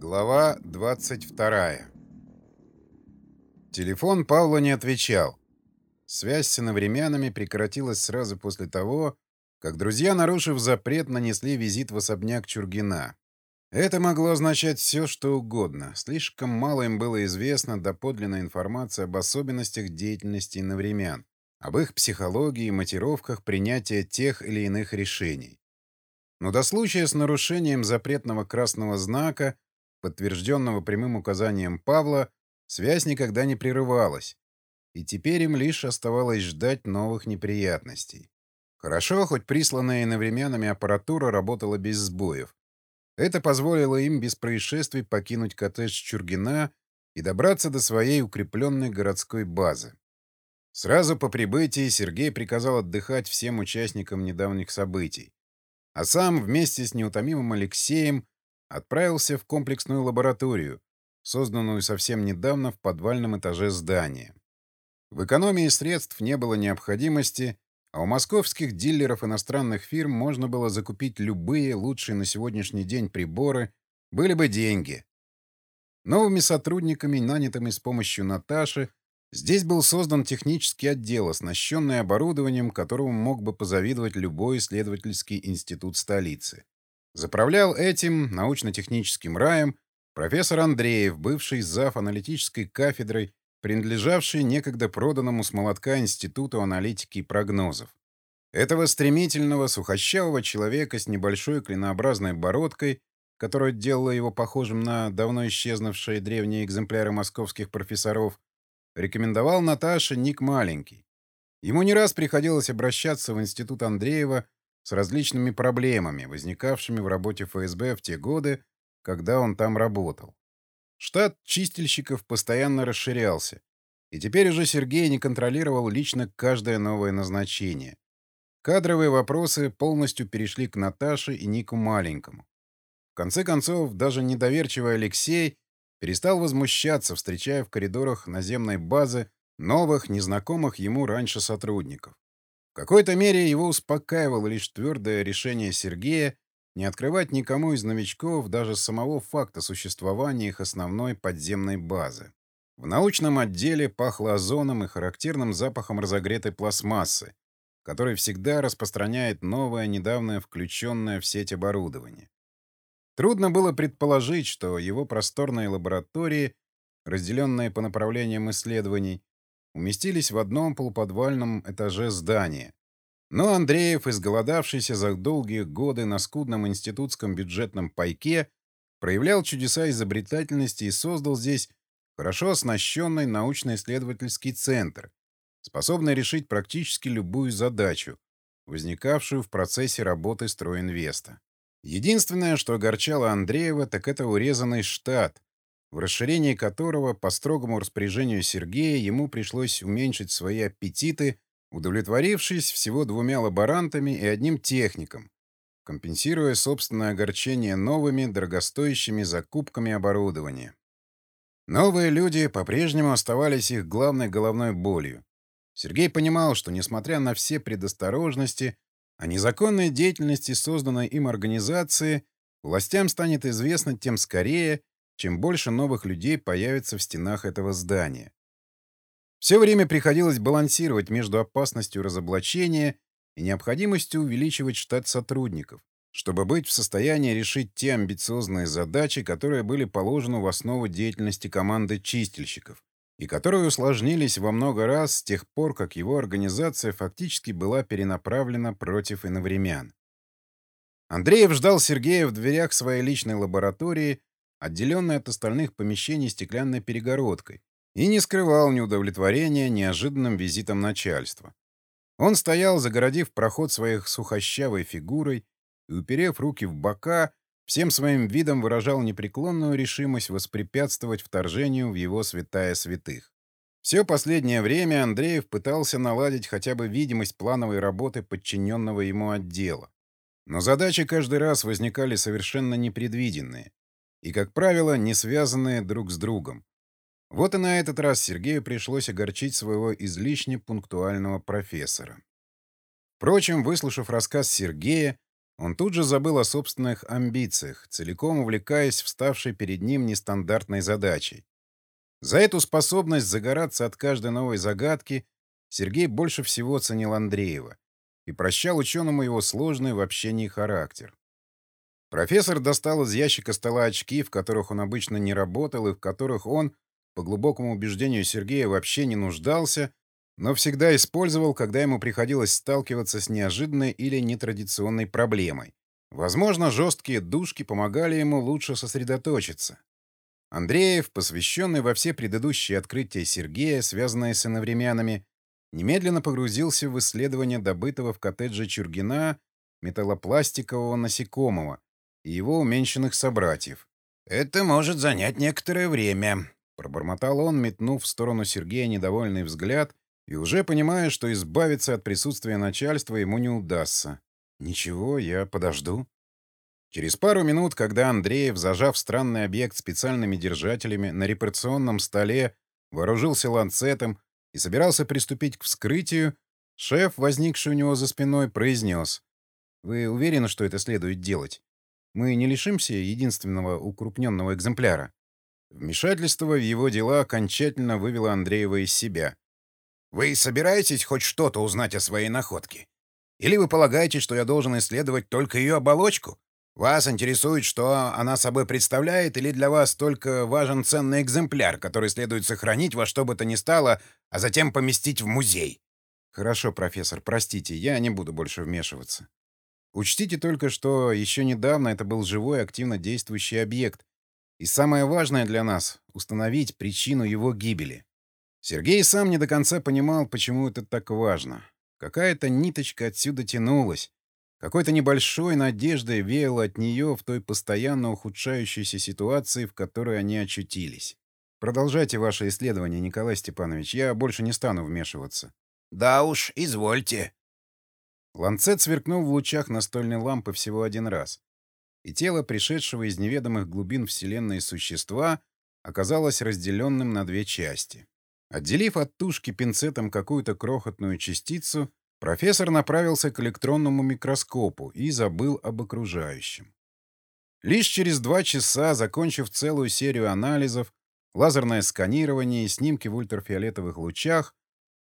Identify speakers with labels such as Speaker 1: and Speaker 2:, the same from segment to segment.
Speaker 1: Глава 22 Телефон Павла не отвечал. Связь с иновремянами прекратилась сразу после того, как друзья, нарушив запрет, нанесли визит в особняк Чургина. Это могло означать все, что угодно. Слишком мало им было известно доподлинной информации об особенностях деятельности иновремян, об их психологии и мотивировках принятия тех или иных решений. Но до случая с нарушением запретного красного знака, подтвержденного прямым указанием Павла, связь никогда не прерывалась, и теперь им лишь оставалось ждать новых неприятностей. Хорошо, хоть присланная иновременами аппаратура работала без сбоев. Это позволило им без происшествий покинуть коттедж Чургина и добраться до своей укрепленной городской базы. Сразу по прибытии Сергей приказал отдыхать всем участникам недавних событий, а сам вместе с неутомимым Алексеем отправился в комплексную лабораторию, созданную совсем недавно в подвальном этаже здания. В экономии средств не было необходимости, а у московских дилеров иностранных фирм можно было закупить любые лучшие на сегодняшний день приборы, были бы деньги. Новыми сотрудниками, нанятыми с помощью Наташи, здесь был создан технический отдел, оснащенный оборудованием, которому мог бы позавидовать любой исследовательский институт столицы. Заправлял этим научно-техническим раем профессор Андреев, бывший зав. аналитической кафедрой принадлежавший некогда проданному с молотка Институту аналитики и прогнозов. Этого стремительного, сухощавого человека с небольшой клинообразной бородкой, которая делала его похожим на давно исчезнувшие древние экземпляры московских профессоров, рекомендовал Наташе Ник Маленький. Ему не раз приходилось обращаться в Институт Андреева с различными проблемами, возникавшими в работе ФСБ в те годы, когда он там работал. Штат чистильщиков постоянно расширялся, и теперь уже Сергей не контролировал лично каждое новое назначение. Кадровые вопросы полностью перешли к Наташе и Нику Маленькому. В конце концов, даже недоверчивый Алексей перестал возмущаться, встречая в коридорах наземной базы новых, незнакомых ему раньше сотрудников. Какой-то мере его успокаивало лишь твердое решение Сергея не открывать никому из новичков даже самого факта существования их основной подземной базы. В научном отделе пахло озоном и характерным запахом разогретой пластмассы, который всегда распространяет новое, недавно включенное в сеть оборудование. Трудно было предположить, что его просторные лаборатории, разделенные по направлениям исследований, уместились в одном полуподвальном этаже здания, но Андреев, изголодавшийся за долгие годы на скудном институтском бюджетном пайке, проявлял чудеса изобретательности и создал здесь хорошо оснащенный научно-исследовательский центр, способный решить практически любую задачу, возникавшую в процессе работы стройинвеста. Единственное, что огорчало Андреева, так это урезанный штат, в расширении которого по строгому распоряжению Сергея ему пришлось уменьшить свои аппетиты удовлетворившись всего двумя лаборантами и одним техником, компенсируя собственное огорчение новыми дорогостоящими закупками оборудования. Новые люди по-прежнему оставались их главной головной болью. Сергей понимал, что, несмотря на все предосторожности, о незаконной деятельности созданной им организации властям станет известно тем скорее, чем больше новых людей появится в стенах этого здания. Все время приходилось балансировать между опасностью разоблачения и необходимостью увеличивать штат сотрудников, чтобы быть в состоянии решить те амбициозные задачи, которые были положены в основу деятельности команды чистильщиков и которые усложнились во много раз с тех пор, как его организация фактически была перенаправлена против иновремян. Андреев ждал Сергея в дверях своей личной лаборатории, отделенной от остальных помещений стеклянной перегородкой, и не скрывал неудовлетворения неожиданным визитом начальства. Он стоял, загородив проход своих сухощавой фигурой и, уперев руки в бока, всем своим видом выражал непреклонную решимость воспрепятствовать вторжению в его святая святых. Все последнее время Андреев пытался наладить хотя бы видимость плановой работы подчиненного ему отдела. Но задачи каждый раз возникали совершенно непредвиденные и, как правило, не связанные друг с другом. Вот и на этот раз Сергею пришлось огорчить своего излишне пунктуального профессора. Впрочем, выслушав рассказ Сергея, Он тут же забыл о собственных амбициях, целиком увлекаясь вставшей перед ним нестандартной задачей. За эту способность загораться от каждой новой загадки Сергей больше всего ценил Андреева и прощал ученому его сложный в общении характер. Профессор достал из ящика стола очки, в которых он обычно не работал и в которых он, по глубокому убеждению Сергея, вообще не нуждался, но всегда использовал, когда ему приходилось сталкиваться с неожиданной или нетрадиционной проблемой. Возможно, жесткие дужки помогали ему лучше сосредоточиться. Андреев, посвященный во все предыдущие открытия Сергея, связанные с иновремянами, немедленно погрузился в исследование добытого в коттедже Чургина металлопластикового насекомого и его уменьшенных собратьев.
Speaker 2: «Это может занять некоторое время», —
Speaker 1: пробормотал он, метнув в сторону Сергея недовольный взгляд и уже понимая, что избавиться от присутствия начальства ему не удастся. «Ничего, я подожду». Через пару минут, когда Андреев, зажав странный объект специальными держателями на репарационном столе, вооружился ланцетом и собирался приступить к вскрытию, шеф, возникший у него за спиной, произнес. «Вы уверены, что это следует делать? Мы не лишимся единственного укрупненного экземпляра?» Вмешательство в его дела окончательно вывело Андреева из себя.
Speaker 2: Вы собираетесь хоть что-то узнать о своей находке? Или вы полагаете, что я должен исследовать только ее оболочку? Вас интересует, что она собой представляет, или для вас только важен ценный экземпляр, который следует сохранить во что бы то ни стало, а затем поместить в музей?
Speaker 1: Хорошо, профессор, простите, я не буду больше вмешиваться. Учтите только, что еще недавно это был живой активно действующий объект, и самое важное для нас — установить причину его гибели. Сергей сам не до конца понимал, почему это так важно. Какая-то ниточка отсюда тянулась. Какой-то небольшой надеждой веяло от нее в той постоянно ухудшающейся ситуации, в которой они очутились. Продолжайте ваше исследование, Николай Степанович. Я больше не стану вмешиваться.
Speaker 2: Да уж, извольте.
Speaker 1: Ланцет сверкнул в лучах настольной лампы всего один раз. И тело пришедшего из неведомых глубин Вселенной существа оказалось разделенным на две части. Отделив от тушки пинцетом какую-то крохотную частицу, профессор направился к электронному микроскопу и забыл об окружающем. Лишь через два часа, закончив целую серию анализов, лазерное сканирование и снимки в ультрафиолетовых лучах,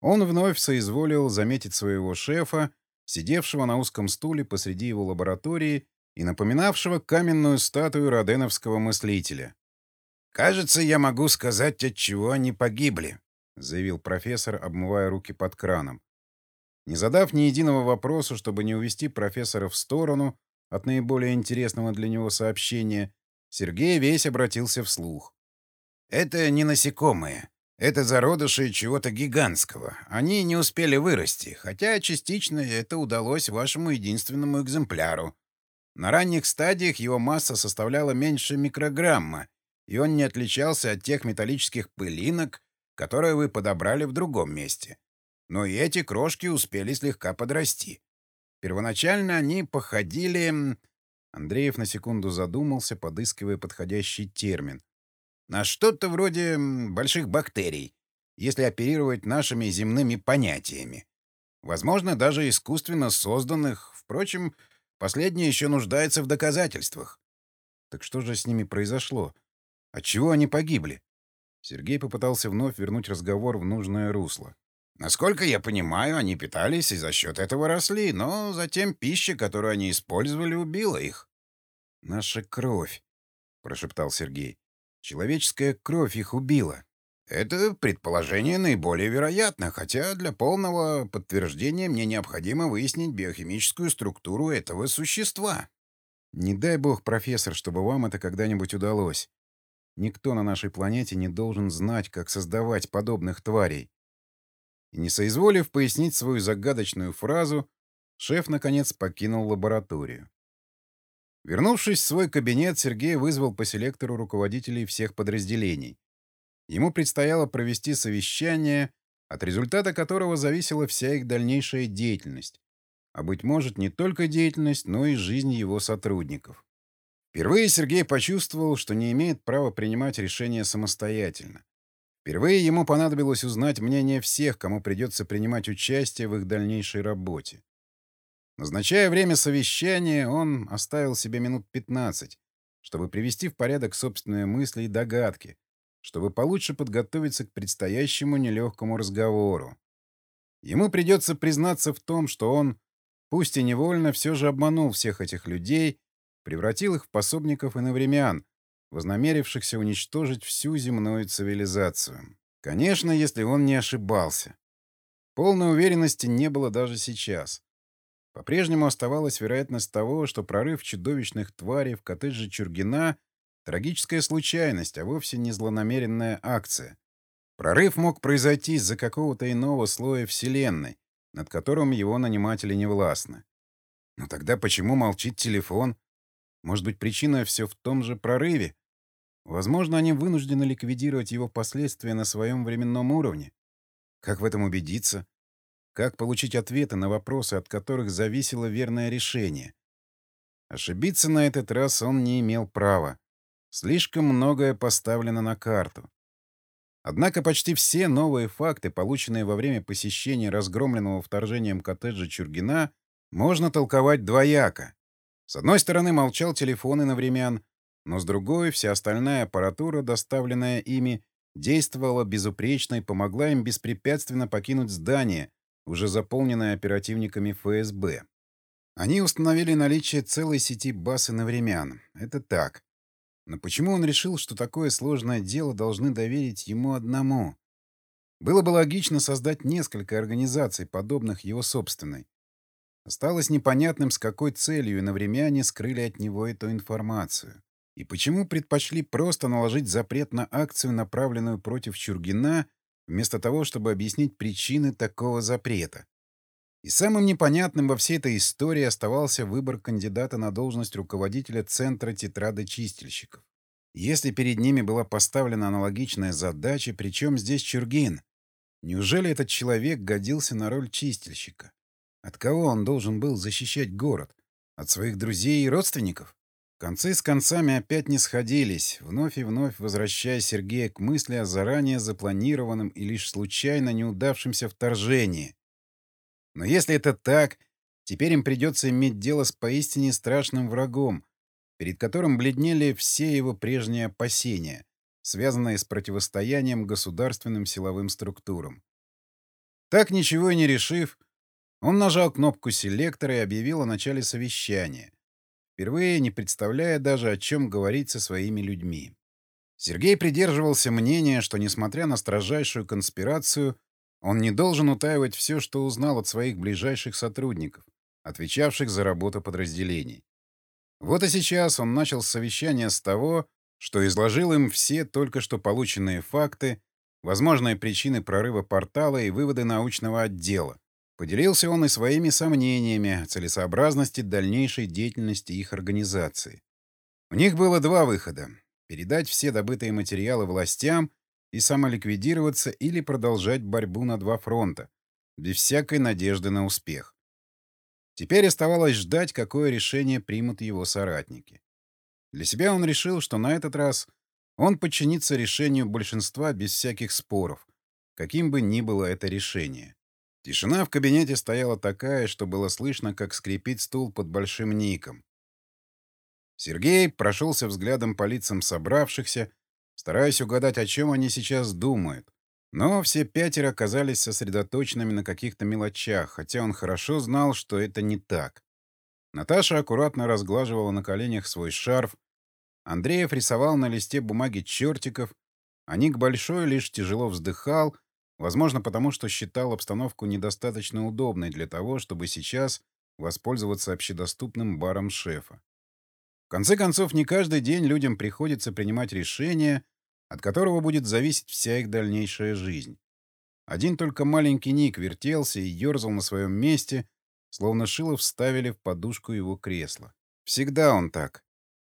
Speaker 1: он вновь соизволил заметить своего шефа, сидевшего на узком стуле посреди его лаборатории и напоминавшего каменную статую роденовского мыслителя.
Speaker 2: «Кажется, я могу сказать, от чего они погибли», —
Speaker 1: заявил профессор, обмывая руки под краном. Не задав ни единого вопроса, чтобы не увести профессора в сторону от наиболее интересного для него сообщения, Сергей весь обратился вслух.
Speaker 2: «Это не насекомые. Это зародыши чего-то гигантского. Они не успели вырасти, хотя частично это удалось вашему единственному экземпляру. На ранних стадиях его масса составляла меньше микрограмма, и он не отличался от тех металлических пылинок, которое вы подобрали в другом месте. Но и эти крошки успели слегка подрасти. Первоначально они походили...
Speaker 1: Андреев на секунду задумался, подыскивая подходящий термин.
Speaker 2: На что-то вроде больших бактерий, если оперировать нашими земными понятиями. Возможно, даже искусственно созданных. Впрочем, последнее еще нуждается в доказательствах.
Speaker 1: Так что же с ними произошло? Отчего они погибли? Сергей попытался вновь вернуть разговор в нужное русло.
Speaker 2: Насколько я понимаю, они питались и за счет этого росли, но затем пища, которую они использовали, убила их.
Speaker 1: «Наша кровь», — прошептал Сергей. «Человеческая кровь их убила».
Speaker 2: Это предположение наиболее вероятно, хотя для полного подтверждения мне необходимо выяснить биохимическую структуру этого существа.
Speaker 1: Не дай бог, профессор, чтобы вам это когда-нибудь удалось. Никто на нашей планете не должен знать, как создавать подобных тварей. И не соизволив пояснить свою загадочную фразу, шеф, наконец, покинул лабораторию. Вернувшись в свой кабинет, Сергей вызвал по селектору руководителей всех подразделений. Ему предстояло провести совещание, от результата которого зависела вся их дальнейшая деятельность, а, быть может, не только деятельность, но и жизнь его сотрудников. Впервые Сергей почувствовал, что не имеет права принимать решения самостоятельно. Впервые ему понадобилось узнать мнение всех, кому придется принимать участие в их дальнейшей работе. Назначая время совещания, он оставил себе минут 15, чтобы привести в порядок собственные мысли и догадки, чтобы получше подготовиться к предстоящему нелегкому разговору. Ему придется признаться в том, что он, пусть и невольно, все же обманул всех этих людей, превратил их в пособников иновремян, вознамерившихся уничтожить всю земную цивилизацию. Конечно, если он не ошибался. Полной уверенности не было даже сейчас. По-прежнему оставалась вероятность того, что прорыв чудовищных тварей в коттедже Чургина — трагическая случайность, а вовсе не злонамеренная акция. Прорыв мог произойти из-за какого-то иного слоя Вселенной, над которым его наниматели не властны. Но тогда почему молчит телефон? Может быть, причина все в том же прорыве? Возможно, они вынуждены ликвидировать его последствия на своем временном уровне. Как в этом убедиться? Как получить ответы на вопросы, от которых зависело верное решение? Ошибиться на этот раз он не имел права. Слишком многое поставлено на карту. Однако почти все новые факты, полученные во время посещения разгромленного вторжением коттеджа Чургина, можно толковать двояко. С одной стороны, молчал телефон иновремян, но с другой, вся остальная аппаратура, доставленная ими, действовала безупречно и помогла им беспрепятственно покинуть здание, уже заполненная оперативниками ФСБ. Они установили наличие целой сети баз иновремян. Это так. Но почему он решил, что такое сложное дело должны доверить ему одному? Было бы логично создать несколько организаций, подобных его собственной. Осталось непонятным, с какой целью иновремяне скрыли от него эту информацию. И почему предпочли просто наложить запрет на акцию, направленную против Чургина, вместо того, чтобы объяснить причины такого запрета. И самым непонятным во всей этой истории оставался выбор кандидата на должность руководителя Центра тетрадочистильщиков. Если перед ними была поставлена аналогичная задача, причем здесь Чургин, неужели этот человек годился на роль чистильщика? От кого он должен был защищать город? От своих друзей и родственников? Концы с концами опять не сходились, вновь и вновь возвращая Сергея к мысли о заранее запланированном и лишь случайно неудавшемся вторжении. Но если это так, теперь им придется иметь дело с поистине страшным врагом, перед которым бледнели все его прежние опасения, связанные с противостоянием государственным силовым структурам. Так ничего и не решив, он нажал кнопку селектора и объявил о начале совещания впервые не представляя даже, о чем говорить со своими людьми. Сергей придерживался мнения, что, несмотря на строжайшую конспирацию, он не должен утаивать все, что узнал от своих ближайших сотрудников, отвечавших за работу подразделений. Вот и сейчас он начал совещание с того, что изложил им все только что полученные факты, возможные причины прорыва портала и выводы научного отдела, Поделился он и своими сомнениями о целесообразности дальнейшей деятельности их организации. У них было два выхода — передать все добытые материалы властям и самоликвидироваться или продолжать борьбу на два фронта, без всякой надежды на успех. Теперь оставалось ждать, какое решение примут его соратники. Для себя он решил, что на этот раз он подчинится решению большинства без всяких споров, каким бы ни было это решение. Тишина в кабинете стояла такая, что было слышно, как скрипит стул под большим ником. Сергей прошелся взглядом по лицам собравшихся, стараясь угадать, о чем они сейчас думают. Но все пятеро оказались сосредоточенными на каких-то мелочах, хотя он хорошо знал, что это не так. Наташа аккуратно разглаживала на коленях свой шарф, Андреев рисовал на листе бумаги чертиков, а Ник Большой лишь тяжело вздыхал Возможно, потому что считал обстановку недостаточно удобной для того, чтобы сейчас воспользоваться общедоступным баром шефа. В конце концов, не каждый день людям приходится принимать решение, от которого будет зависеть вся их дальнейшая жизнь. Один только маленький Ник вертелся и ерзал на своем месте, словно шило вставили в подушку его кресла. Всегда он так.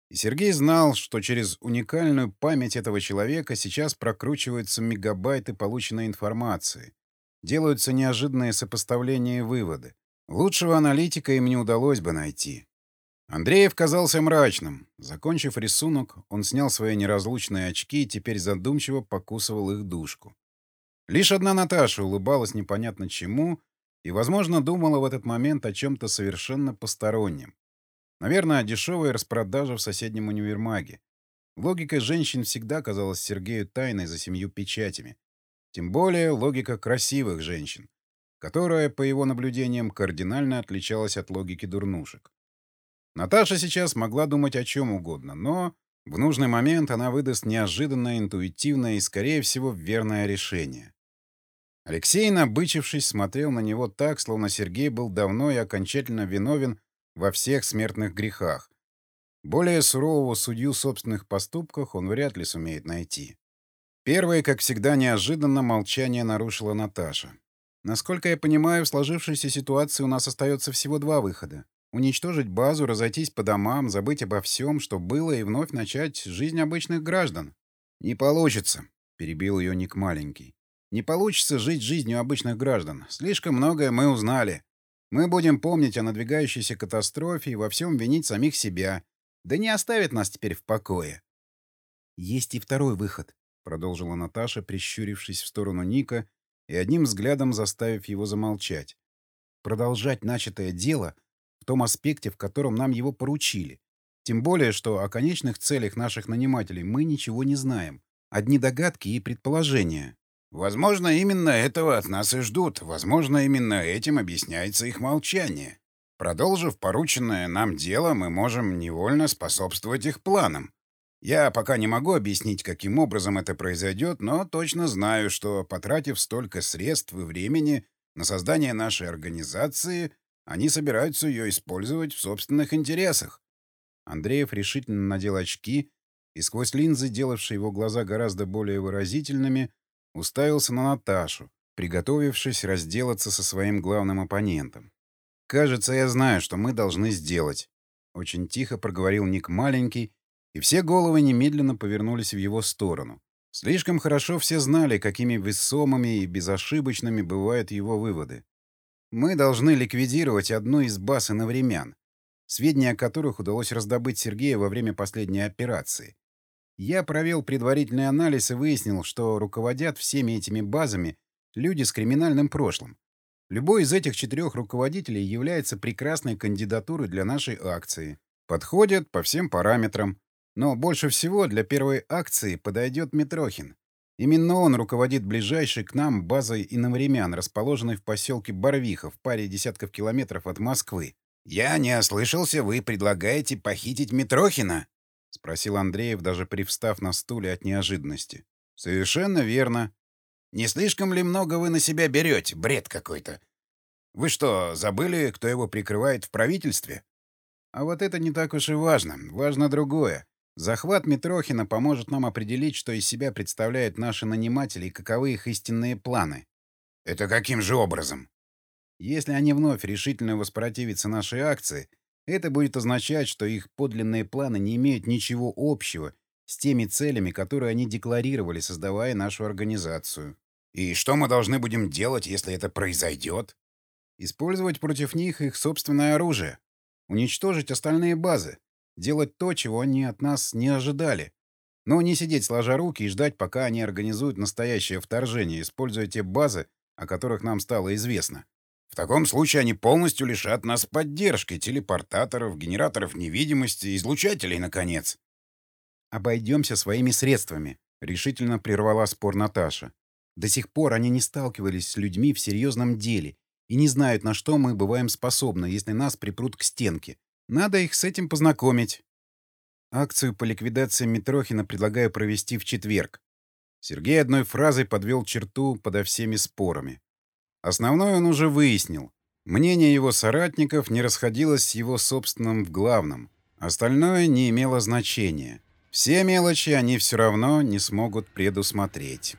Speaker 1: И Сергей знал, что через уникальную память этого человека сейчас прокручиваются мегабайты полученной информации. Делаются неожиданные сопоставления и выводы. Лучшего аналитика им не удалось бы найти. Андреев казался мрачным. Закончив рисунок, он снял свои неразлучные очки и теперь задумчиво покусывал их дужку. Лишь одна Наташа улыбалась непонятно чему и, возможно, думала в этот момент о чем-то совершенно постороннем. Наверное, о дешевой распродаже в соседнем универмаге. Логика женщин всегда казалась Сергею тайной за семью печатями. Тем более логика красивых женщин, которая, по его наблюдениям, кардинально отличалась от логики дурнушек. Наташа сейчас могла думать о чем угодно, но в нужный момент она выдаст неожиданное, интуитивное и, скорее всего, верное решение. Алексей, набычившись, смотрел на него так, словно Сергей был давно и окончательно виновен во всех смертных грехах. Более сурового судью собственных поступках он вряд ли сумеет найти. Первое, как всегда, неожиданно молчание нарушила Наташа. Насколько я понимаю, в сложившейся ситуации у нас остается всего два выхода. Уничтожить базу, разойтись по домам, забыть обо всем, что было, и вновь начать жизнь обычных граждан. «Не получится», — перебил ее Ник Маленький. «Не получится жить жизнью обычных граждан. Слишком многое мы узнали. Мы будем помнить о надвигающейся катастрофе и во всем винить самих себя. Да не оставит нас теперь в покое». «Есть и второй выход», — продолжила Наташа, прищурившись в сторону Ника и одним взглядом заставив его замолчать. «Продолжать начатое дело — том аспекте, в котором нам его поручили. Тем более, что о конечных целях наших нанимателей мы ничего не знаем. Одни догадки и предположения.
Speaker 2: Возможно, именно этого от нас и ждут. Возможно, именно этим объясняется их молчание. Продолжив порученное нам дело, мы можем невольно способствовать их планам. Я пока не могу объяснить, каким образом это произойдет, но точно знаю, что, потратив столько средств и времени на создание нашей организации, они собираются ее использовать в собственных интересах.
Speaker 1: Андреев решительно надел очки и сквозь линзы, делавшие его глаза гораздо более выразительными, уставился на Наташу, приготовившись разделаться со своим главным оппонентом. «Кажется, я знаю, что мы должны сделать», — очень тихо проговорил Ник Маленький, и все головы немедленно повернулись в его сторону. Слишком хорошо все знали, какими весомыми и безошибочными бывают его выводы. Мы должны ликвидировать одну из баз иновремян, сведения о которых удалось раздобыть Сергею во время последней операции. Я провел предварительный анализ и выяснил, что руководят всеми этими базами люди с криминальным прошлым. Любой из этих четырех руководителей является прекрасной кандидатурой для нашей акции. Подходят по всем параметрам. Но больше всего для первой акции подойдет Митрохин. Именно он руководит ближайшей к нам базой иновремян, расположенной в поселке Барвиха в паре десятков километров от Москвы.
Speaker 2: «Я не ослышался, вы предлагаете похитить Митрохина?»
Speaker 1: — спросил Андреев, даже привстав на стуле от неожиданности. «Совершенно верно».
Speaker 2: «Не слишком ли много вы на себя берете? Бред какой-то. Вы что, забыли, кто его прикрывает в правительстве?»
Speaker 1: «А вот это не так уж и важно. Важно другое. Захват Митрохина поможет нам определить, что из себя представляют наши наниматели и каковы их истинные планы.
Speaker 2: Это каким же образом?
Speaker 1: Если они вновь решительно воспротивятся нашей акции, это будет означать, что их подлинные планы не имеют ничего общего с теми целями, которые они декларировали, создавая нашу организацию.
Speaker 2: И что мы должны будем делать, если это произойдет?
Speaker 1: Использовать против них их собственное оружие. Уничтожить остальные базы делать то, чего они от нас не ожидали. Но не сидеть сложа руки и ждать, пока они организуют настоящее вторжение, используя те базы, о которых нам стало известно.
Speaker 2: В таком случае они полностью лишат нас поддержки телепортаторов, генераторов невидимости, излучателей, наконец.
Speaker 1: «Обойдемся своими средствами», — решительно прервала спор Наташа. «До сих пор они не сталкивались с людьми в серьезном деле и не знают, на что мы бываем способны, если нас припрут к стенке. Надо их с этим познакомить. Акцию по ликвидации Митрохина предлагаю провести в четверг. Сергей одной фразой подвел черту подо всеми спорами. Основное он уже выяснил. Мнение его соратников не расходилось с его собственным в главном. Остальное не имело значения. Все мелочи они все равно не смогут предусмотреть.